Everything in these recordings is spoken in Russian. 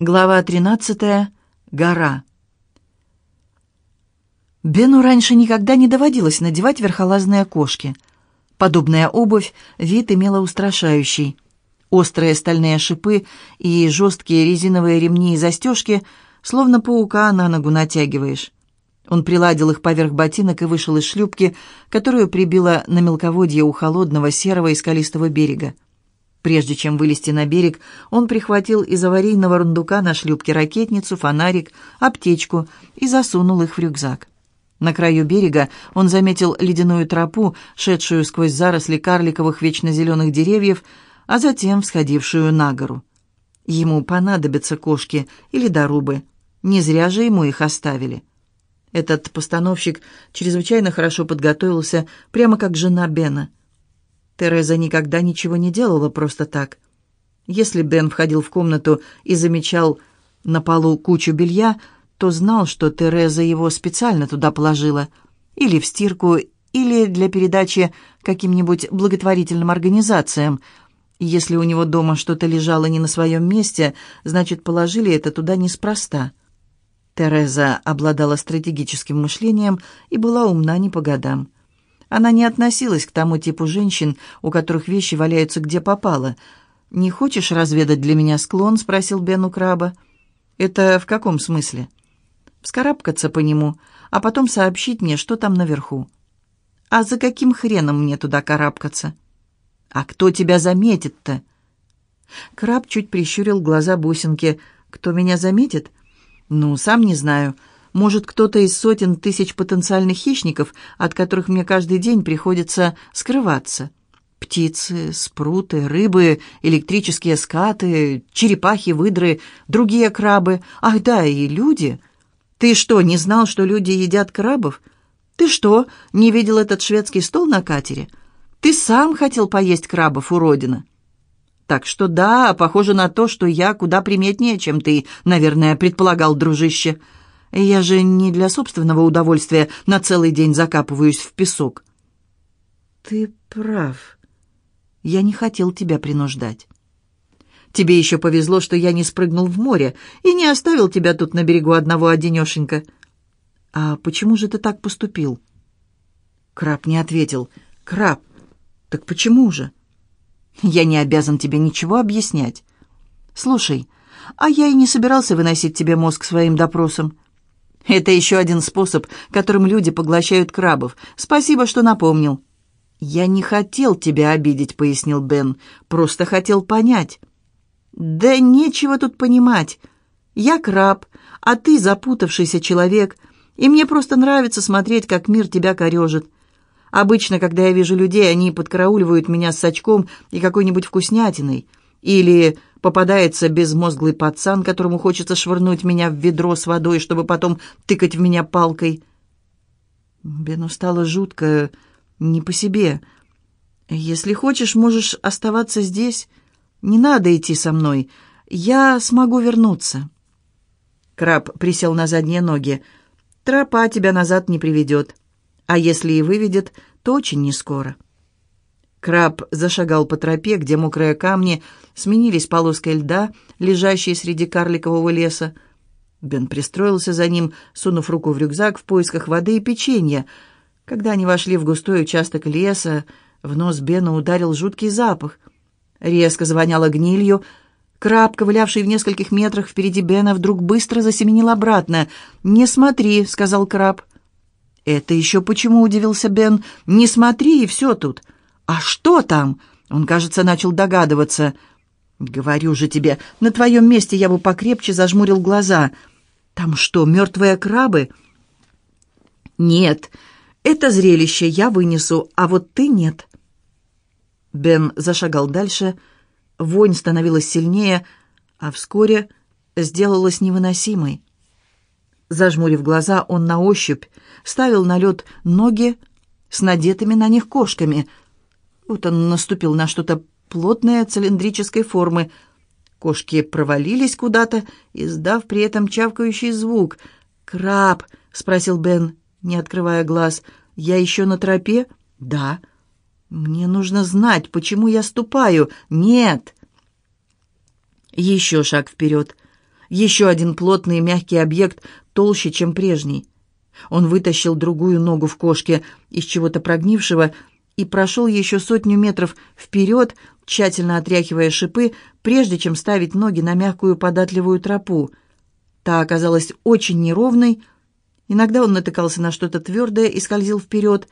Глава 13. Гора. Бену раньше никогда не доводилось надевать верхолазные кошки. Подобная обувь вид имела устрашающий. Острые стальные шипы и жесткие резиновые ремни и застежки, словно паука на ногу натягиваешь. Он приладил их поверх ботинок и вышел из шлюпки, которую прибило на мелководье у холодного серого и скалистого берега. Прежде чем вылезти на берег, он прихватил из аварийного рундука на шлюпке ракетницу, фонарик, аптечку и засунул их в рюкзак. На краю берега он заметил ледяную тропу, шедшую сквозь заросли карликовых вечно зеленых деревьев, а затем всходившую на гору. Ему понадобятся кошки или дорубы. Не зря же ему их оставили. Этот постановщик чрезвычайно хорошо подготовился, прямо как жена Бена – Тереза никогда ничего не делала просто так. Если Бен входил в комнату и замечал на полу кучу белья, то знал, что Тереза его специально туда положила. Или в стирку, или для передачи каким-нибудь благотворительным организациям. Если у него дома что-то лежало не на своем месте, значит, положили это туда неспроста. Тереза обладала стратегическим мышлением и была умна не по годам. Она не относилась к тому типу женщин, у которых вещи валяются где попало. «Не хочешь разведать для меня склон?» — спросил Бен у краба. «Это в каком смысле?» «Вскарабкаться по нему, а потом сообщить мне, что там наверху». «А за каким хреном мне туда карабкаться?» «А кто тебя заметит-то?» Краб чуть прищурил глаза бусинки. «Кто меня заметит?» «Ну, сам не знаю. Может, кто-то из сотен тысяч потенциальных хищников, от которых мне каждый день приходится скрываться. Птицы, спруты, рыбы, электрические скаты, черепахи, выдры, другие крабы. Ах да, и люди. Ты что, не знал, что люди едят крабов? Ты что, не видел этот шведский стол на катере? Ты сам хотел поесть крабов, уродина. Так что да, похоже на то, что я куда приметнее, чем ты, наверное, предполагал, дружище. Я же не для собственного удовольствия на целый день закапываюсь в песок. Ты прав. Я не хотел тебя принуждать. Тебе еще повезло, что я не спрыгнул в море и не оставил тебя тут на берегу одного одинешенька. А почему же ты так поступил? Краб не ответил. Краб, так почему же? Я не обязан тебе ничего объяснять. Слушай, а я и не собирался выносить тебе мозг своим допросом. Это еще один способ, которым люди поглощают крабов. Спасибо, что напомнил». «Я не хотел тебя обидеть», — пояснил Бен. «Просто хотел понять». «Да нечего тут понимать. Я краб, а ты запутавшийся человек, и мне просто нравится смотреть, как мир тебя корежит. Обычно, когда я вижу людей, они подкарауливают меня с очком и какой-нибудь вкуснятиной. Или попадается безмозглый пацан, которому хочется швырнуть меня в ведро с водой, чтобы потом тыкать в меня палкой. Бену стало жутко, не по себе. «Если хочешь, можешь оставаться здесь. Не надо идти со мной. Я смогу вернуться». Краб присел на задние ноги. «Тропа тебя назад не приведет. А если и выведет, то очень нескоро». Краб зашагал по тропе, где мокрые камни сменились полоской льда, лежащей среди карликового леса. Бен пристроился за ним, сунув руку в рюкзак в поисках воды и печенья. Когда они вошли в густой участок леса, в нос Бена ударил жуткий запах. Резко звоняло гнилью. Краб, ковылявший в нескольких метрах впереди Бена, вдруг быстро засеменил обратно. «Не смотри», — сказал краб. «Это еще почему?» — удивился Бен. «Не смотри, и все тут». «А что там?» Он, кажется, начал догадываться. «Говорю же тебе, на твоем месте я бы покрепче зажмурил глаза. Там что, мертвые крабы?» «Нет, это зрелище я вынесу, а вот ты нет». Бен зашагал дальше. Вонь становилась сильнее, а вскоре сделалась невыносимой. Зажмурив глаза, он на ощупь ставил на лед ноги с надетыми на них кошками — вот он наступил на что-то плотное цилиндрической формы. Кошки провалились куда-то, издав при этом чавкающий звук. «Краб?» — спросил Бен, не открывая глаз. «Я еще на тропе?» «Да». «Мне нужно знать, почему я ступаю». «Нет». Еще шаг вперед. Еще один плотный мягкий объект, толще, чем прежний. Он вытащил другую ногу в кошке из чего-то прогнившего и прошел еще сотню метров вперед, тщательно отряхивая шипы, прежде чем ставить ноги на мягкую податливую тропу. Та оказалась очень неровной. Иногда он натыкался на что-то твердое и скользил вперед.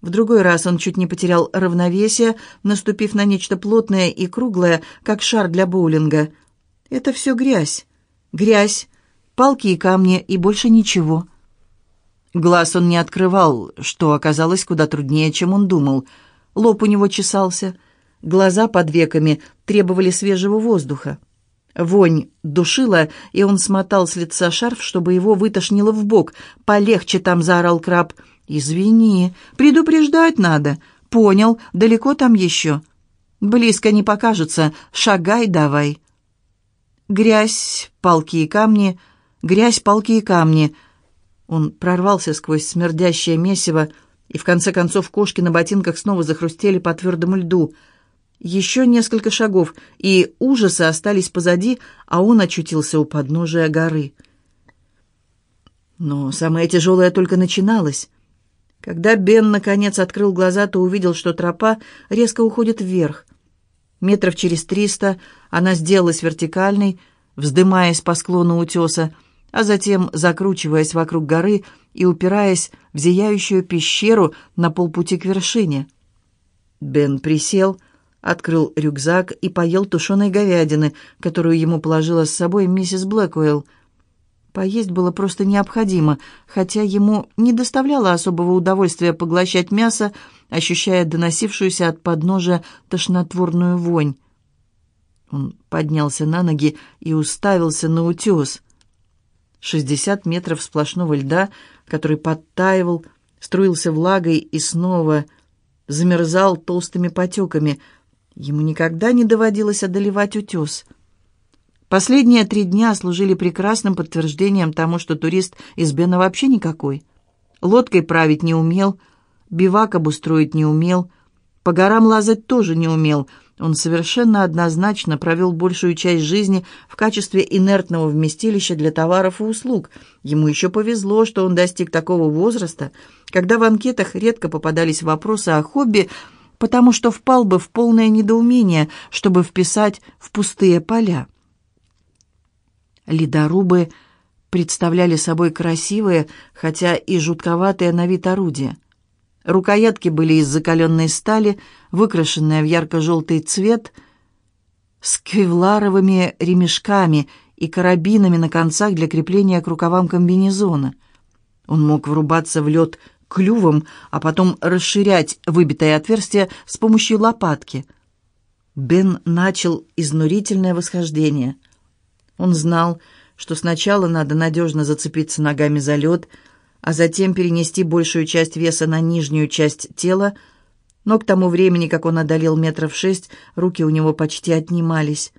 В другой раз он чуть не потерял равновесие, наступив на нечто плотное и круглое, как шар для боулинга. Это все грязь. Грязь, палки и камни, и больше ничего. Глаз он не открывал, что оказалось куда труднее, чем он думал. Лоб у него чесался, глаза под веками требовали свежего воздуха. Вонь душила, и он смотал с лица шарф, чтобы его вытошнило в бок. «Полегче там!» — заорал краб. «Извини, предупреждать надо. Понял, далеко там еще?» «Близко не покажется. Шагай давай!» Грязь, палки и камни, грязь, палки и камни. Он прорвался сквозь смердящее месиво, и в конце концов кошки на ботинках снова захрустели по твердому льду. Еще несколько шагов, и ужасы остались позади, а он очутился у подножия горы. Но самое тяжелое только начиналось. Когда Бен наконец открыл глаза, то увидел, что тропа резко уходит вверх. Метров через триста она сделалась вертикальной, вздымаясь по склону утеса, а затем закручиваясь вокруг горы и упираясь в зияющую пещеру на полпути к вершине. Бен присел, открыл рюкзак и поел тушеной говядины, которую ему положила с собой миссис Блэкуэлл. Поесть было просто необходимо, хотя ему не доставляло особого удовольствия поглощать мясо, ощущая доносившуюся от подножия тошнотворную вонь. Он поднялся на ноги и уставился на утес. Шестьдесят метров сплошного льда, который подтаивал, струился влагой и снова замерзал толстыми потеками. Ему никогда не доводилось одолевать утес. Последние три дня служили прекрасным подтверждением тому, что турист из Бена вообще никакой. Лодкой править не умел, бивак обустроить не умел, по горам лазать тоже не умел. Он совершенно однозначно провел большую часть жизни в качестве инертного вместилища для товаров и услуг. Ему еще повезло, что он достиг такого возраста, когда в анкетах редко попадались вопросы о хобби, потому что впал бы в полное недоумение, чтобы вписать в пустые поля. Ледорубы представляли собой красивые, хотя и жутковатые на вид орудия. Рукоятки были из закаленной стали, выкрашенные в ярко-желтый цвет, с кевларовыми ремешками и карабинами на концах для крепления к рукавам комбинезона. Он мог врубаться в лед клювом, а потом расширять выбитое отверстие с помощью лопатки. Бен начал изнурительное восхождение. Он знал, что сначала надо надежно зацепиться ногами за лед, а затем перенести большую часть веса на нижнюю часть тела, но к тому времени, как он одолел метров шесть, руки у него почти отнимались.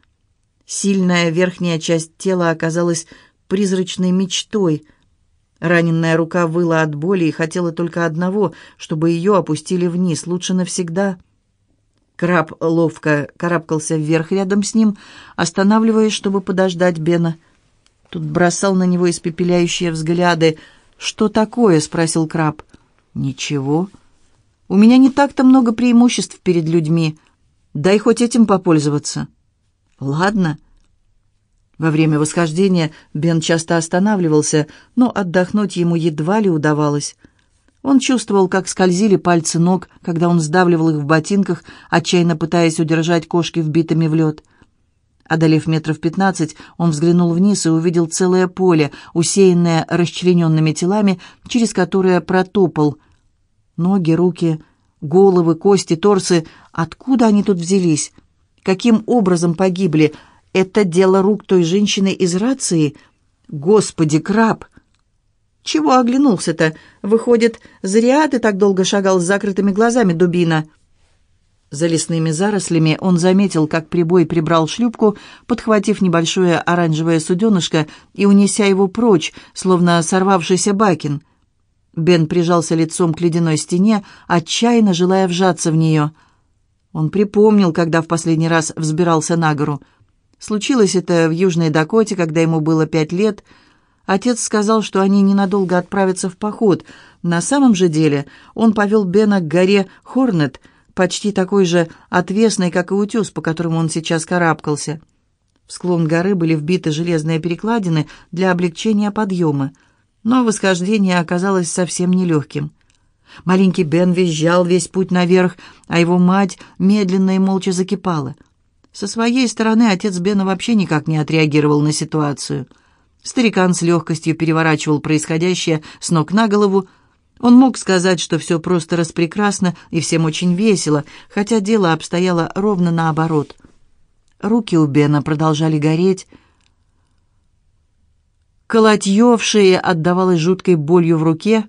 Сильная верхняя часть тела оказалась призрачной мечтой. Раненная рука выла от боли и хотела только одного, чтобы ее опустили вниз, лучше навсегда. Краб ловко карабкался вверх рядом с ним, останавливаясь, чтобы подождать Бена. Тут бросал на него испепеляющие взгляды — «Что такое?» — спросил краб. «Ничего. У меня не так-то много преимуществ перед людьми. Дай хоть этим попользоваться». «Ладно». Во время восхождения Бен часто останавливался, но отдохнуть ему едва ли удавалось. Он чувствовал, как скользили пальцы ног, когда он сдавливал их в ботинках, отчаянно пытаясь удержать кошки вбитыми в лед. Одолев метров пятнадцать, он взглянул вниз и увидел целое поле, усеянное расчлененными телами, через которое протопал. Ноги, руки, головы, кости, торсы. Откуда они тут взялись? Каким образом погибли? Это дело рук той женщины из рации? Господи, краб! Чего оглянулся-то? Выходит, зря ты так долго шагал с закрытыми глазами, дубина. За лесными зарослями он заметил, как прибой прибрал шлюпку, подхватив небольшое оранжевое суденышко и унеся его прочь, словно сорвавшийся бакин. Бен прижался лицом к ледяной стене, отчаянно желая вжаться в нее. Он припомнил, когда в последний раз взбирался на гору. Случилось это в Южной Дакоте, когда ему было пять лет. Отец сказал, что они ненадолго отправятся в поход. На самом же деле он повел Бена к горе Хорнет, почти такой же отвесной, как и утес, по которому он сейчас карабкался. В склон горы были вбиты железные перекладины для облегчения подъема, но восхождение оказалось совсем нелегким. Маленький Бен визжал весь путь наверх, а его мать медленно и молча закипала — со своей стороны отец Бена вообще никак не отреагировал на ситуацию. Старикан с легкостью переворачивал происходящее с ног на голову. Он мог сказать, что все просто распрекрасно и всем очень весело, хотя дело обстояло ровно наоборот. Руки у Бена продолжали гореть. Колотье в шее отдавалось жуткой болью в руке,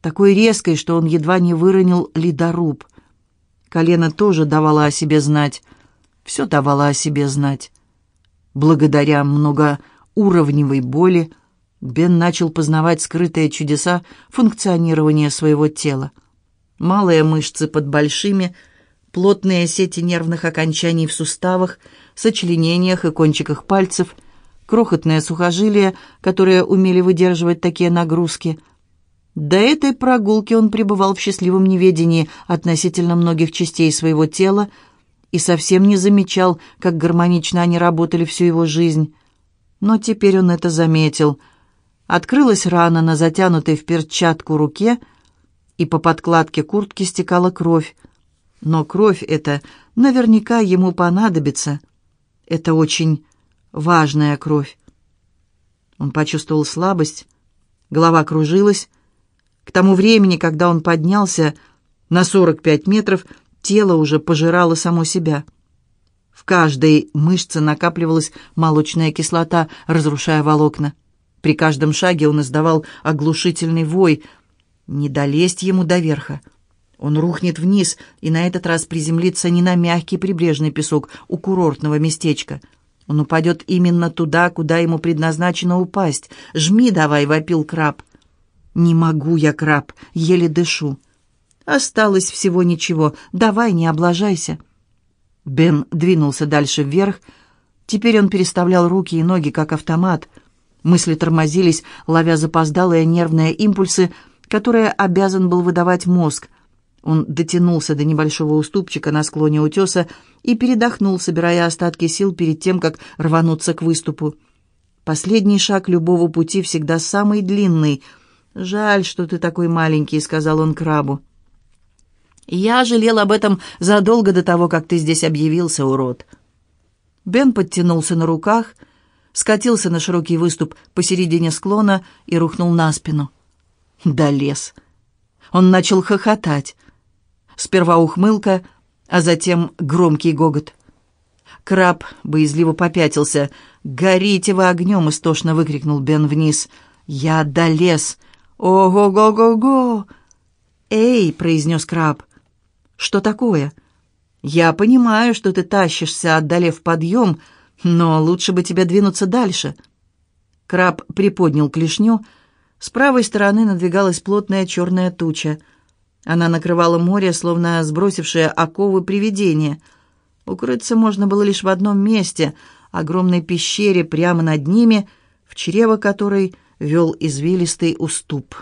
такой резкой, что он едва не выронил ледоруб. Колено тоже давало о себе знать все давало о себе знать. Благодаря многоуровневой боли Бен начал познавать скрытые чудеса функционирования своего тела. Малые мышцы под большими, плотные сети нервных окончаний в суставах, сочленениях и кончиках пальцев, крохотные сухожилия, которые умели выдерживать такие нагрузки. До этой прогулки он пребывал в счастливом неведении относительно многих частей своего тела, и совсем не замечал, как гармонично они работали всю его жизнь. Но теперь он это заметил. Открылась рана на затянутой в перчатку руке, и по подкладке куртки стекала кровь. Но кровь эта наверняка ему понадобится. Это очень важная кровь. Он почувствовал слабость, голова кружилась. К тому времени, когда он поднялся на 45 метров, тело уже пожирало само себя. В каждой мышце накапливалась молочная кислота, разрушая волокна. При каждом шаге он издавал оглушительный вой. Не долезть ему до верха. Он рухнет вниз и на этот раз приземлится не на мягкий прибрежный песок у курортного местечка. Он упадет именно туда, куда ему предназначено упасть. «Жми давай!» — вопил краб. «Не могу я, краб, еле дышу». Осталось всего ничего. Давай, не облажайся». Бен двинулся дальше вверх. Теперь он переставлял руки и ноги, как автомат. Мысли тормозились, ловя запоздалые нервные импульсы, которые обязан был выдавать мозг. Он дотянулся до небольшого уступчика на склоне утеса и передохнул, собирая остатки сил перед тем, как рвануться к выступу. Последний шаг любого пути всегда самый длинный. «Жаль, что ты такой маленький», — сказал он крабу. «Я жалел об этом задолго до того, как ты здесь объявился, урод». Бен подтянулся на руках, скатился на широкий выступ посередине склона и рухнул на спину. Долез. Он начал хохотать. Сперва ухмылка, а затем громкий гогот. Краб боязливо попятился. «Горите вы огнем!» — истошно выкрикнул Бен вниз. «Я долез! Ого-го-го-го!» «Эй!» — произнес краб. «Что такое?» «Я понимаю, что ты тащишься, отдалев подъем, но лучше бы тебе двинуться дальше». Краб приподнял клешню. С правой стороны надвигалась плотная черная туча. Она накрывала море, словно сбросившее оковы привидения. Укрыться можно было лишь в одном месте — огромной пещере прямо над ними, в чрево которой вел извилистый уступ.